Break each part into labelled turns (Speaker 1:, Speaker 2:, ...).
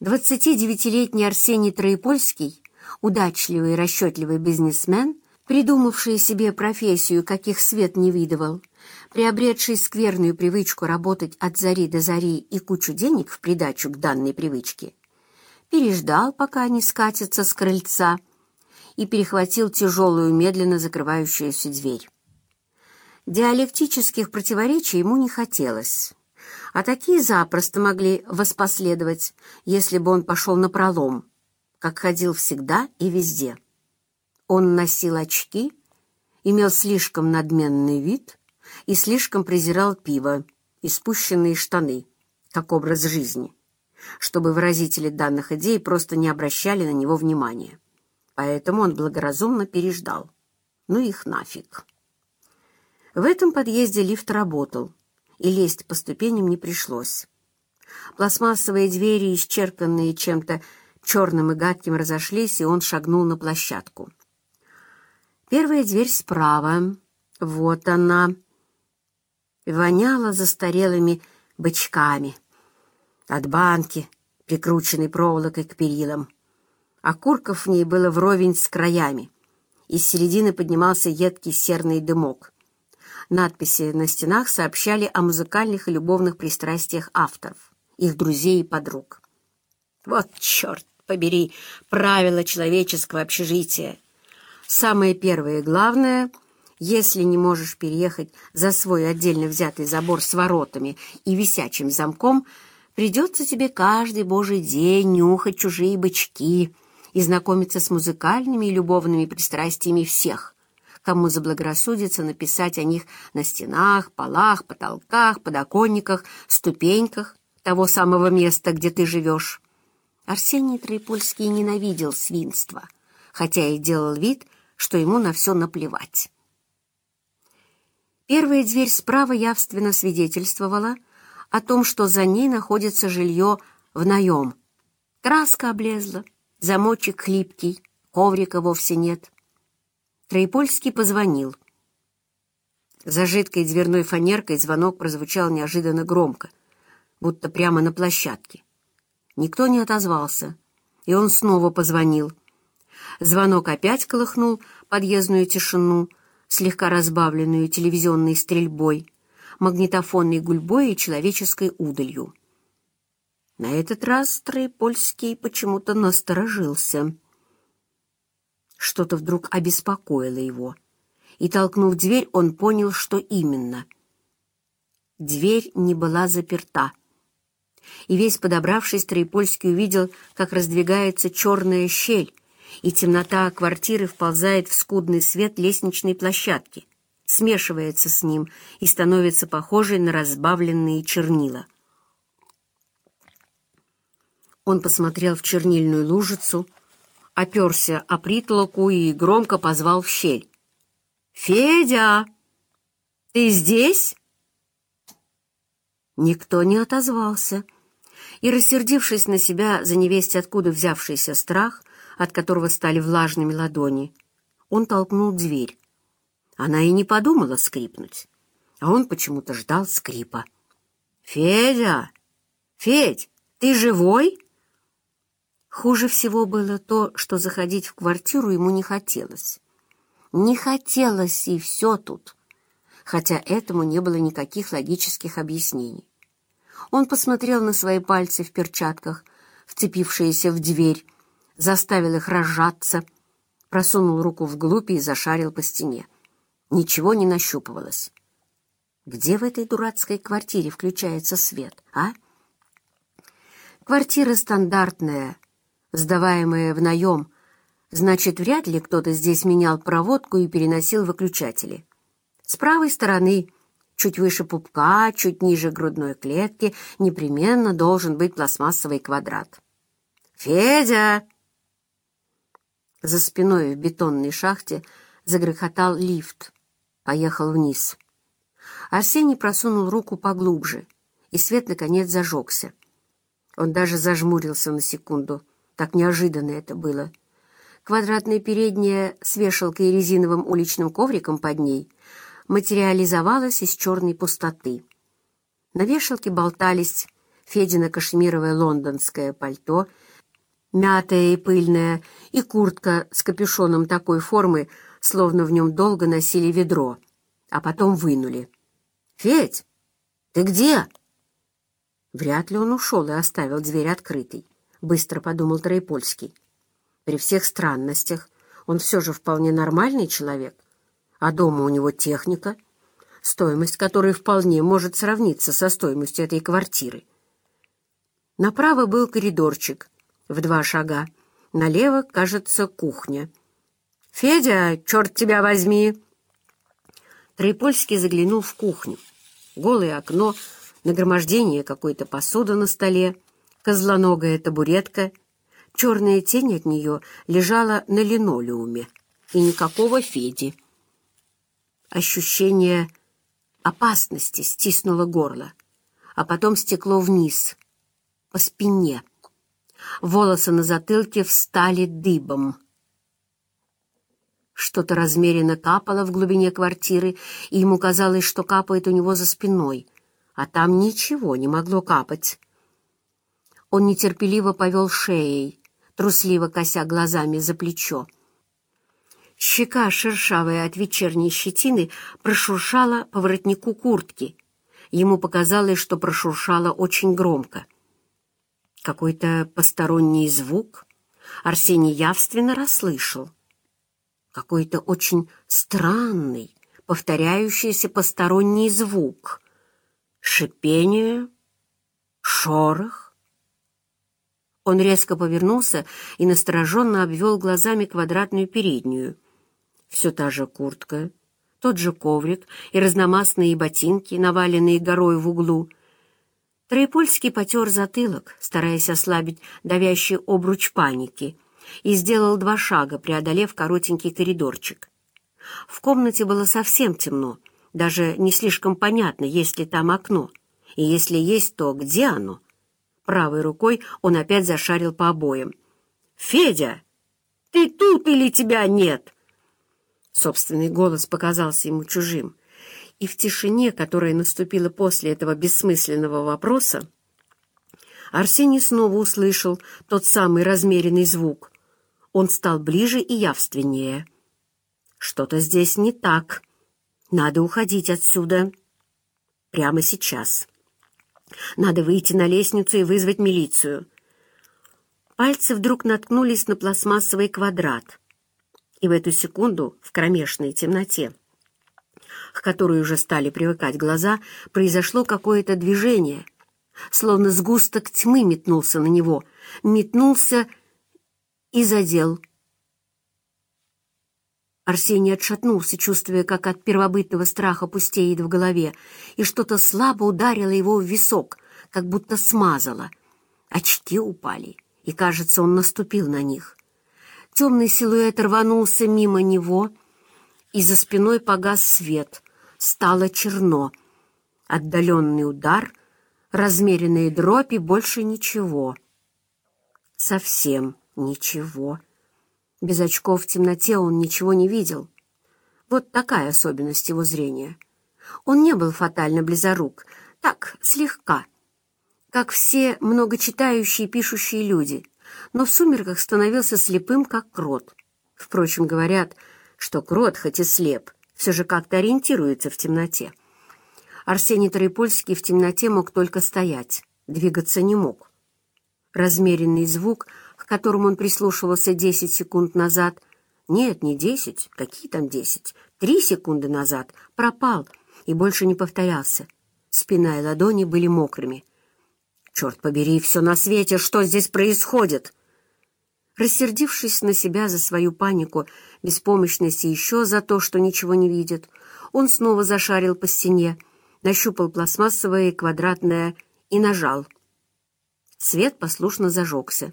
Speaker 1: 29-летний Арсений Троепольский, удачливый и расчетливый бизнесмен, придумавший себе профессию, каких свет не видывал, приобретший скверную привычку работать от зари до зари и кучу денег в придачу к данной привычке, переждал, пока они скатятся с крыльца, и перехватил тяжелую, медленно закрывающуюся дверь. Диалектических противоречий ему не хотелось, а такие запросто могли воспоследовать, если бы он пошел на пролом, как ходил всегда и везде. Он носил очки, имел слишком надменный вид и слишком презирал пиво и спущенные штаны, как образ жизни чтобы выразители данных идей просто не обращали на него внимания. Поэтому он благоразумно переждал. Ну их нафиг. В этом подъезде лифт работал, и лезть по ступеням не пришлось. Пластмассовые двери, исчерканные чем-то черным и гадким, разошлись, и он шагнул на площадку. Первая дверь справа. Вот она. Воняла застарелыми бычками от банки, прикрученной проволокой к перилам. Окурков в ней было вровень с краями. Из середины поднимался едкий серный дымок. Надписи на стенах сообщали о музыкальных и любовных пристрастиях авторов, их друзей и подруг. Вот черт побери, правила человеческого общежития. Самое первое и главное — если не можешь переехать за свой отдельно взятый забор с воротами и висячим замком — Придется тебе каждый божий день нюхать чужие бычки и знакомиться с музыкальными и любовными пристрастиями всех, кому заблагорассудится написать о них на стенах, полах, потолках, подоконниках, ступеньках того самого места, где ты живешь. Арсений Троепольский ненавидел свинство, хотя и делал вид, что ему на все наплевать. Первая дверь справа явственно свидетельствовала — о том, что за ней находится жилье в наем. Краска облезла, замочек хлипкий, коврика вовсе нет. Троепольский позвонил. За жидкой дверной фанеркой звонок прозвучал неожиданно громко, будто прямо на площадке. Никто не отозвался, и он снова позвонил. Звонок опять колыхнул подъездную тишину, слегка разбавленную телевизионной стрельбой магнитофонной гульбой и человеческой удалью. На этот раз Троепольский почему-то насторожился. Что-то вдруг обеспокоило его, и, толкнув дверь, он понял, что именно. Дверь не была заперта, и весь подобравшись, Троепольский увидел, как раздвигается черная щель, и темнота квартиры вползает в скудный свет лестничной площадки — смешивается с ним и становится похожей на разбавленные чернила. Он посмотрел в чернильную лужицу, оперся о притолоку и громко позвал в щель. «Федя, ты здесь?» Никто не отозвался, и, рассердившись на себя за невесть откуда взявшийся страх, от которого стали влажными ладони, он толкнул дверь. Она и не подумала скрипнуть, а он почему-то ждал скрипа. «Федя! Федь, ты живой?» Хуже всего было то, что заходить в квартиру ему не хотелось. Не хотелось, и все тут, хотя этому не было никаких логических объяснений. Он посмотрел на свои пальцы в перчатках, вцепившиеся в дверь, заставил их разжаться, просунул руку вглубь и зашарил по стене. Ничего не нащупывалось. Где в этой дурацкой квартире включается свет, а? Квартира стандартная, сдаваемая в наем, значит, вряд ли кто-то здесь менял проводку и переносил выключатели. С правой стороны, чуть выше пупка, чуть ниже грудной клетки, непременно должен быть пластмассовый квадрат. «Федя!» За спиной в бетонной шахте загрохотал лифт поехал вниз. Арсений просунул руку поглубже, и свет, наконец, зажегся. Он даже зажмурился на секунду. Так неожиданно это было. Квадратная передняя с вешалкой и резиновым уличным ковриком под ней материализовалась из черной пустоты. На вешалке болтались Федина кашемировое лондонское пальто, мятое и пыльное, и куртка с капюшоном такой формы, словно в нем долго носили ведро, а потом вынули. «Федь, ты где?» Вряд ли он ушел и оставил дверь открытой, быстро подумал Троепольский. При всех странностях он все же вполне нормальный человек, а дома у него техника, стоимость которой вполне может сравниться со стоимостью этой квартиры. Направо был коридорчик в два шага, налево, кажется, кухня. «Федя, черт тебя возьми!» Троепольский заглянул в кухню. Голое окно, нагромождение какой-то посуды на столе, козлоногая табуретка, черная тень от нее лежала на линолеуме, и никакого Феди. Ощущение опасности стиснуло горло, а потом стекло вниз, по спине. Волосы на затылке встали дыбом. Что-то размеренно капало в глубине квартиры, и ему казалось, что капает у него за спиной, а там ничего не могло капать. Он нетерпеливо повел шеей, трусливо кося глазами за плечо. Щека, шершавая от вечерней щетины, прошуршала по воротнику куртки. Ему показалось, что прошуршала очень громко. Какой-то посторонний звук Арсений явственно расслышал. Какой-то очень странный, повторяющийся посторонний звук. Шипение, шорох. Он резко повернулся и настороженно обвел глазами квадратную переднюю. Все та же куртка, тот же коврик и разномастные ботинки, наваленные горой в углу. Троепольский потер затылок, стараясь ослабить давящий обруч паники, и сделал два шага, преодолев коротенький коридорчик. В комнате было совсем темно, даже не слишком понятно, есть ли там окно, и если есть, то где оно. Правой рукой он опять зашарил по обоям. «Федя, ты тут или тебя нет?» Собственный голос показался ему чужим, и в тишине, которая наступила после этого бессмысленного вопроса, Арсений снова услышал тот самый размеренный звук. Он стал ближе и явственнее. «Что-то здесь не так. Надо уходить отсюда. Прямо сейчас. Надо выйти на лестницу и вызвать милицию». Пальцы вдруг наткнулись на пластмассовый квадрат — и в эту секунду в кромешной темноте, к которой уже стали привыкать глаза, произошло какое-то движение, словно сгусток тьмы метнулся на него, метнулся и задел. Арсений отшатнулся, чувствуя, как от первобытного страха пустеет в голове, и что-то слабо ударило его в висок, как будто смазало. Очки упали, и, кажется, он наступил на них. Темный силуэт рванулся мимо него, и за спиной погас свет. Стало черно. Отдаленный удар, размеренные дробь и больше ничего. Совсем ничего. Без очков в темноте он ничего не видел. Вот такая особенность его зрения. Он не был фатально близорук, так, слегка, как все многочитающие и пишущие люди — но в сумерках становился слепым, как крот. Впрочем, говорят, что крот, хоть и слеп, все же как-то ориентируется в темноте. Арсений Троепольский в темноте мог только стоять, двигаться не мог. Размеренный звук, к которому он прислушивался десять секунд назад, нет, не десять, какие там десять, три секунды назад, пропал и больше не повторялся. Спина и ладони были мокрыми. «Черт побери, все на свете, что здесь происходит?» Рассердившись на себя за свою панику, беспомощность и еще за то, что ничего не видит, он снова зашарил по стене, нащупал пластмассовое квадратное и нажал. Свет послушно зажегся.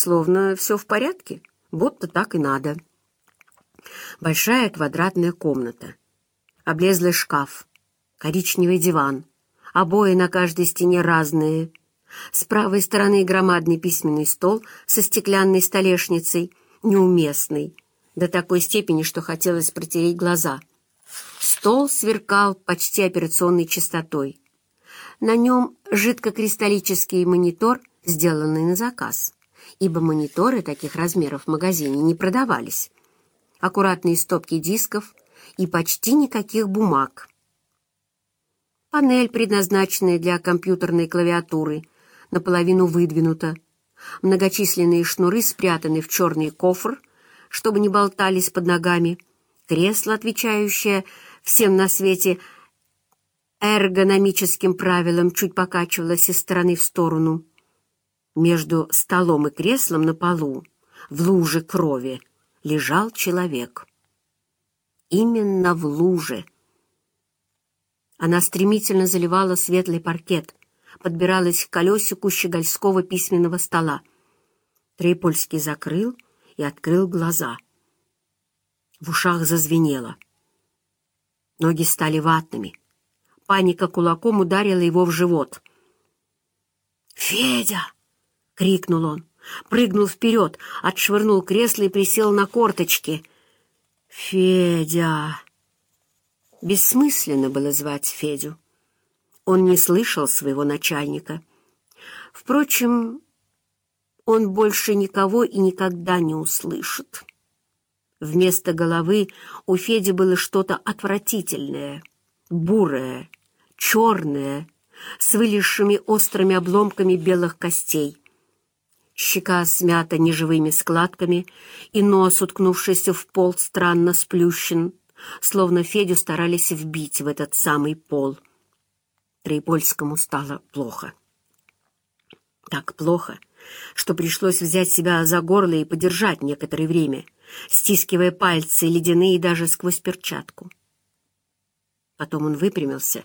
Speaker 1: Словно все в порядке, будто так и надо. Большая квадратная комната. Облезлый шкаф, коричневый диван, обои на каждой стене разные, с правой стороны громадный письменный стол со стеклянной столешницей, неуместный, до такой степени, что хотелось протереть глаза. Стол сверкал почти операционной чистотой. На нем жидкокристаллический монитор, сделанный на заказ, ибо мониторы таких размеров в магазине не продавались. Аккуратные стопки дисков и почти никаких бумаг. Панель, предназначенная для компьютерной клавиатуры, наполовину выдвинута. Многочисленные шнуры спрятаны в черный кофр, чтобы не болтались под ногами. Кресло, отвечающее всем на свете эргономическим правилам, чуть покачивалось из стороны в сторону. Между столом и креслом на полу, в луже крови, лежал человек. Именно в луже. Она стремительно заливала светлый паркет, подбиралась к колесику щегольского письменного стола. Трипольский закрыл и открыл глаза. В ушах зазвенело. Ноги стали ватными. Паника кулаком ударила его в живот. «Федя!» — крикнул он. Прыгнул вперед, отшвырнул кресло и присел на корточки. «Федя!» Бессмысленно было звать Федю. Он не слышал своего начальника. Впрочем, он больше никого и никогда не услышит. Вместо головы у Феди было что-то отвратительное, бурое, черное, с вылезшими острыми обломками белых костей. Щека смята неживыми складками, и нос, уткнувшийся в пол, странно сплющен словно Федю старались вбить в этот самый пол. Троепольскому стало плохо. Так плохо, что пришлось взять себя за горло и подержать некоторое время, стискивая пальцы ледяные даже сквозь перчатку. Потом он выпрямился,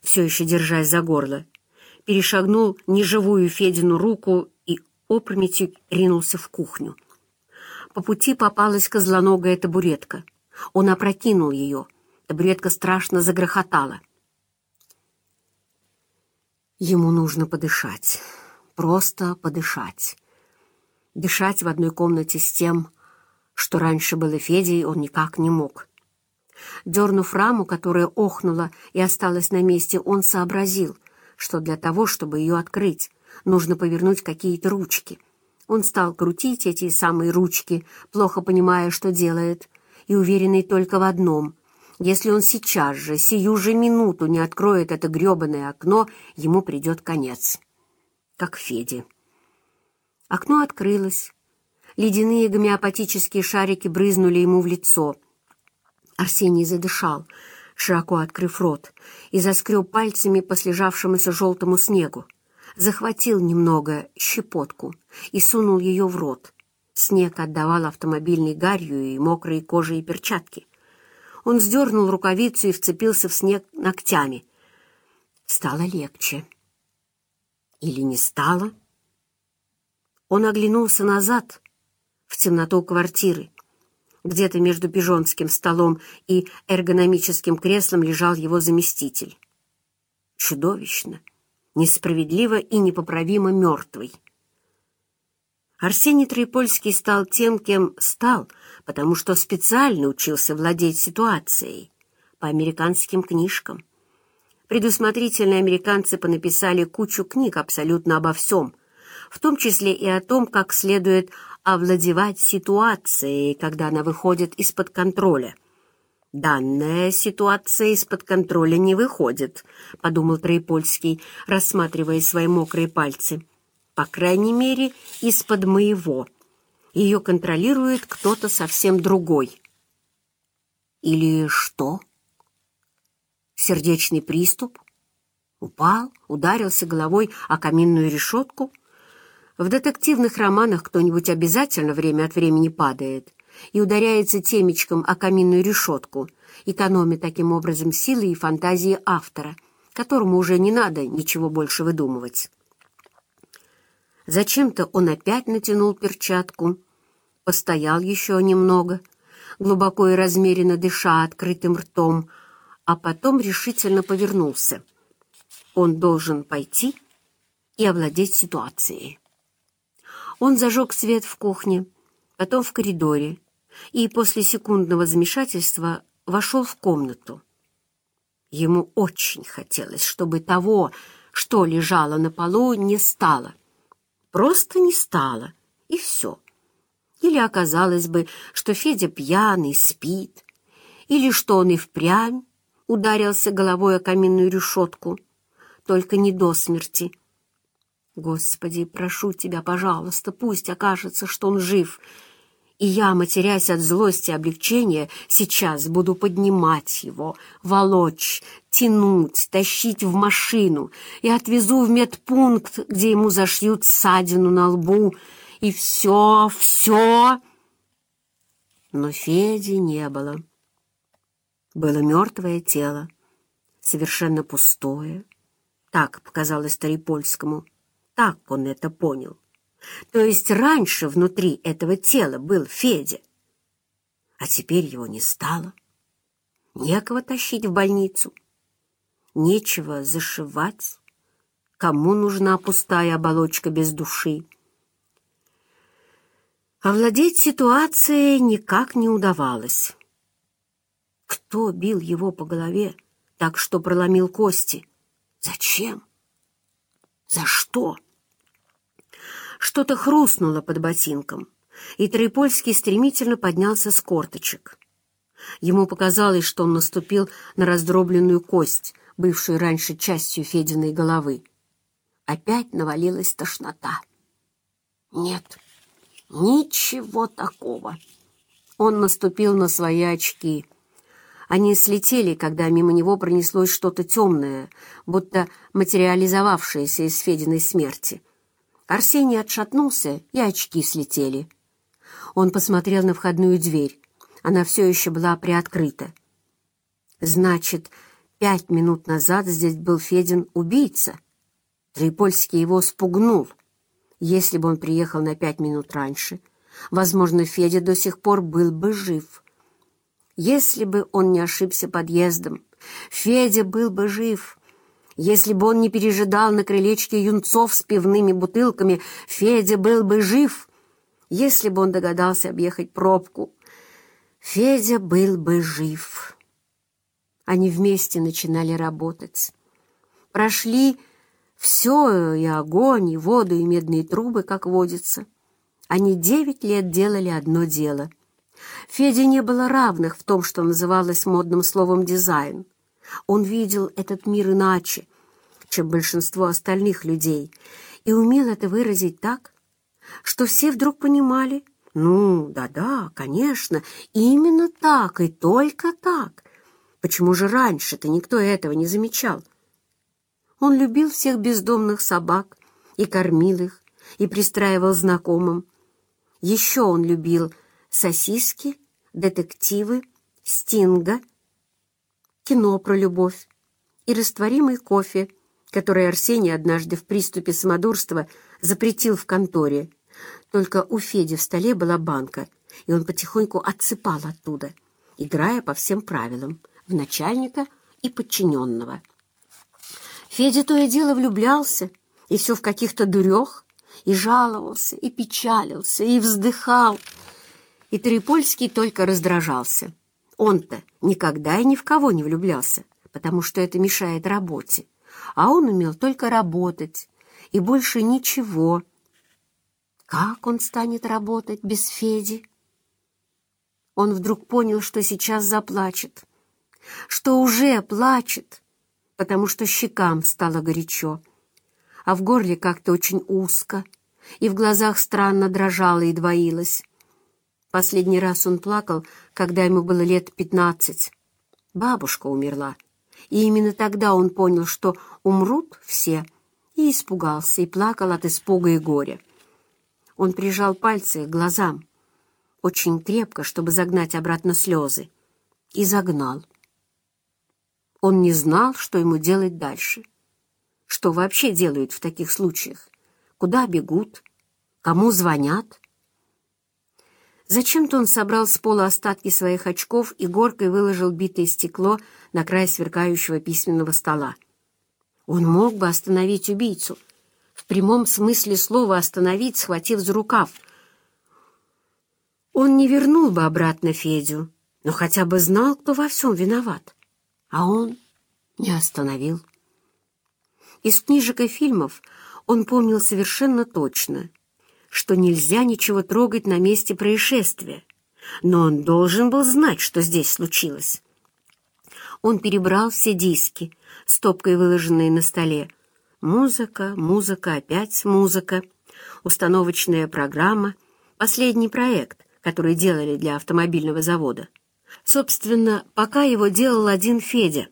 Speaker 1: все еще держась за горло, перешагнул неживую Федину руку опрометью ринулся в кухню. По пути попалась козлоногая табуретка. Он опрокинул ее. Табуретка страшно загрохотала. Ему нужно подышать. Просто подышать. Дышать в одной комнате с тем, что раньше было Федей, он никак не мог. Дернув раму, которая охнула и осталась на месте, он сообразил, что для того, чтобы ее открыть, нужно повернуть какие-то ручки. Он стал крутить эти самые ручки, плохо понимая, что делает, и уверенный только в одном — если он сейчас же, сию же минуту не откроет это гребаное окно, ему придет конец. Как Феде. Окно открылось. Ледяные гомеопатические шарики брызнули ему в лицо. Арсений задышал, широко открыв рот, и заскреб пальцами по слежавшемуся желтому снегу. Захватил немного щепотку и сунул ее в рот. Снег отдавал автомобильной гарью и мокрые кожи и перчатки. Он сдернул рукавицу и вцепился в снег ногтями. Стало легче. Или не стало? Он оглянулся назад, в темноту квартиры. Где-то между пижонским столом и эргономическим креслом лежал его заместитель. Чудовищно, несправедливо и непоправимо мертвый. Арсений Троепольский стал тем, кем стал, потому что специально учился владеть ситуацией по американским книжкам. Предусмотрительные американцы понаписали кучу книг абсолютно обо всем, в том числе и о том, как следует овладевать ситуацией, когда она выходит из-под контроля. «Данная ситуация из-под контроля не выходит», — подумал Троепольский, рассматривая свои мокрые пальцы по крайней мере, из-под моего. Ее контролирует кто-то совсем другой. Или что? Сердечный приступ? Упал, ударился головой о каминную решетку? В детективных романах кто-нибудь обязательно время от времени падает и ударяется темечком о каминную решетку, экономя таким образом силы и фантазии автора, которому уже не надо ничего больше выдумывать. Зачем-то он опять натянул перчатку, постоял еще немного, глубоко и размеренно дыша открытым ртом, а потом решительно повернулся. Он должен пойти и овладеть ситуацией. Он зажег свет в кухне, потом в коридоре, и после секундного замешательства вошел в комнату. Ему очень хотелось, чтобы того, что лежало на полу, не стало. Просто не стало, и все. Или оказалось бы, что Федя пьяный, спит, или что он и впрямь ударился головой о каминную решетку, только не до смерти. Господи, прошу тебя, пожалуйста, пусть окажется, что он жив, и я, матерясь от злости и облегчения, сейчас буду поднимать его, волочь, тянуть, тащить в машину и отвезу в медпункт, где ему зашьют ссадину на лбу, и все, все. Но Феди не было. Было мертвое тело, совершенно пустое. Так показалось Старипольскому, так он это понял. То есть раньше внутри этого тела был Федя, а теперь его не стало. Некого тащить в больницу, нечего зашивать. Кому нужна пустая оболочка без души? Овладеть ситуацией никак не удавалось. Кто бил его по голове так, что проломил кости? Зачем? За что? Что-то хрустнуло под ботинком, и Трипольский стремительно поднялся с корточек. Ему показалось, что он наступил на раздробленную кость, бывшую раньше частью Фединой головы. Опять навалилась тошнота. Нет, ничего такого. Он наступил на свои очки. Они слетели, когда мимо него пронеслось что-то темное, будто материализовавшееся из Фединой смерти. Арсений отшатнулся, и очки слетели. Он посмотрел на входную дверь. Она все еще была приоткрыта. Значит, пять минут назад здесь был Федин убийца. Трипольский его спугнул. Если бы он приехал на пять минут раньше, возможно, Федя до сих пор был бы жив. Если бы он не ошибся подъездом, Федя был бы жив. Если бы он не пережидал на крылечке юнцов с пивными бутылками, Федя был бы жив. Если бы он догадался объехать пробку, Федя был бы жив. Они вместе начинали работать. Прошли все, и огонь, и воду, и медные трубы, как водится. Они девять лет делали одно дело — Феде не было равных в том, что называлось модным словом «дизайн». Он видел этот мир иначе, чем большинство остальных людей, и умел это выразить так, что все вдруг понимали, ну, да-да, конечно, именно так и только так. Почему же раньше-то никто этого не замечал? Он любил всех бездомных собак и кормил их, и пристраивал знакомым. Еще он любил сосиски, детективы, стинга, кино про любовь и растворимый кофе, который Арсений однажды в приступе самодурства запретил в конторе. Только у Феди в столе была банка, и он потихоньку отсыпал оттуда, играя по всем правилам, в начальника и подчиненного. Федя то и дело влюблялся, и все в каких-то дурех, и жаловался, и печалился, и вздыхал, и Трипольский только раздражался. Он-то никогда и ни в кого не влюблялся, потому что это мешает работе, а он умел только работать, и больше ничего. Как он станет работать без Феди? Он вдруг понял, что сейчас заплачет, что уже плачет, потому что щекам стало горячо, а в горле как-то очень узко, и в глазах странно дрожало и двоилось. Последний раз он плакал, когда ему было лет пятнадцать. Бабушка умерла, и именно тогда он понял, что умрут все, и испугался, и плакал от испуга и горя. Он прижал пальцы к глазам, очень крепко, чтобы загнать обратно слезы, и загнал. Он не знал, что ему делать дальше. Что вообще делают в таких случаях? Куда бегут? Кому звонят? Зачем-то он собрал с пола остатки своих очков и горкой выложил битое стекло на край сверкающего письменного стола. Он мог бы остановить убийцу, в прямом смысле слова остановить, схватив за рукав. Он не вернул бы обратно Федю, но хотя бы знал, кто во всем виноват. А он не остановил. Из книжек и фильмов он помнил совершенно точно, что нельзя ничего трогать на месте происшествия, но он должен был знать, что здесь случилось. Он перебрал все диски, стопкой выложенные на столе. Музыка, музыка, опять музыка, установочная программа, последний проект, который делали для автомобильного завода. Собственно, пока его делал один Федя.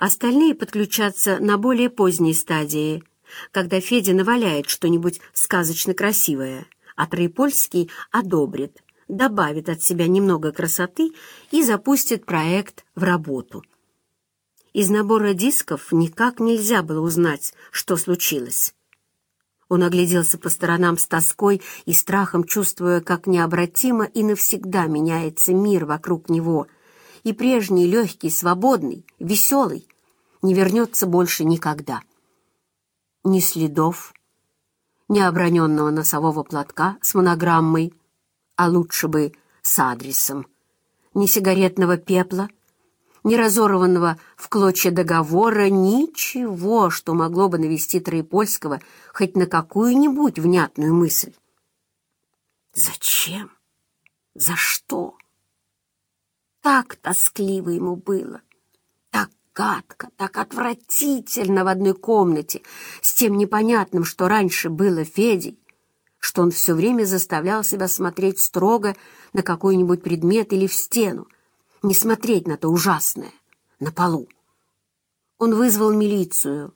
Speaker 1: Остальные подключатся на более поздней стадии, когда Федя наваляет что-нибудь сказочно красивое, а Троепольский одобрит, добавит от себя немного красоты и запустит проект в работу. Из набора дисков никак нельзя было узнать, что случилось. Он огляделся по сторонам с тоской и страхом, чувствуя, как необратимо и навсегда меняется мир вокруг него, и прежний легкий, свободный, веселый не вернется больше никогда. Ни следов, ни оброненного носового платка с монограммой, а лучше бы с адресом, ни сигаретного пепла — ни разорванного в клочья договора, ничего, что могло бы навести Троепольского хоть на какую-нибудь внятную мысль. Зачем? За что? Так тоскливо ему было, гадко, так отвратительно в одной комнате с тем непонятным, что раньше было Федей, что он все время заставлял себя смотреть строго на какой-нибудь предмет или в стену, не смотреть на то ужасное, на полу. Он вызвал милицию,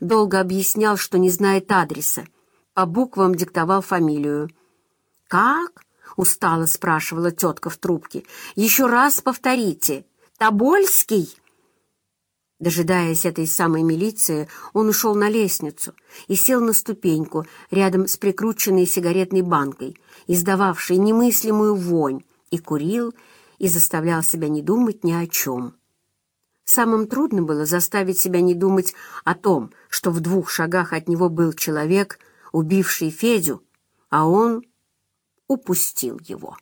Speaker 1: долго объяснял, что не знает адреса, по буквам диктовал фамилию. «Как?» — устало спрашивала тетка в трубке. «Еще раз повторите. Тобольский?» Дожидаясь этой самой милиции, он ушел на лестницу и сел на ступеньку рядом с прикрученной сигаретной банкой, издававшей немыслимую вонь, и курил, и заставлял себя не думать ни о чем. Самым трудным было заставить себя не думать о том, что в двух шагах от него был человек, убивший Федю, а он упустил его.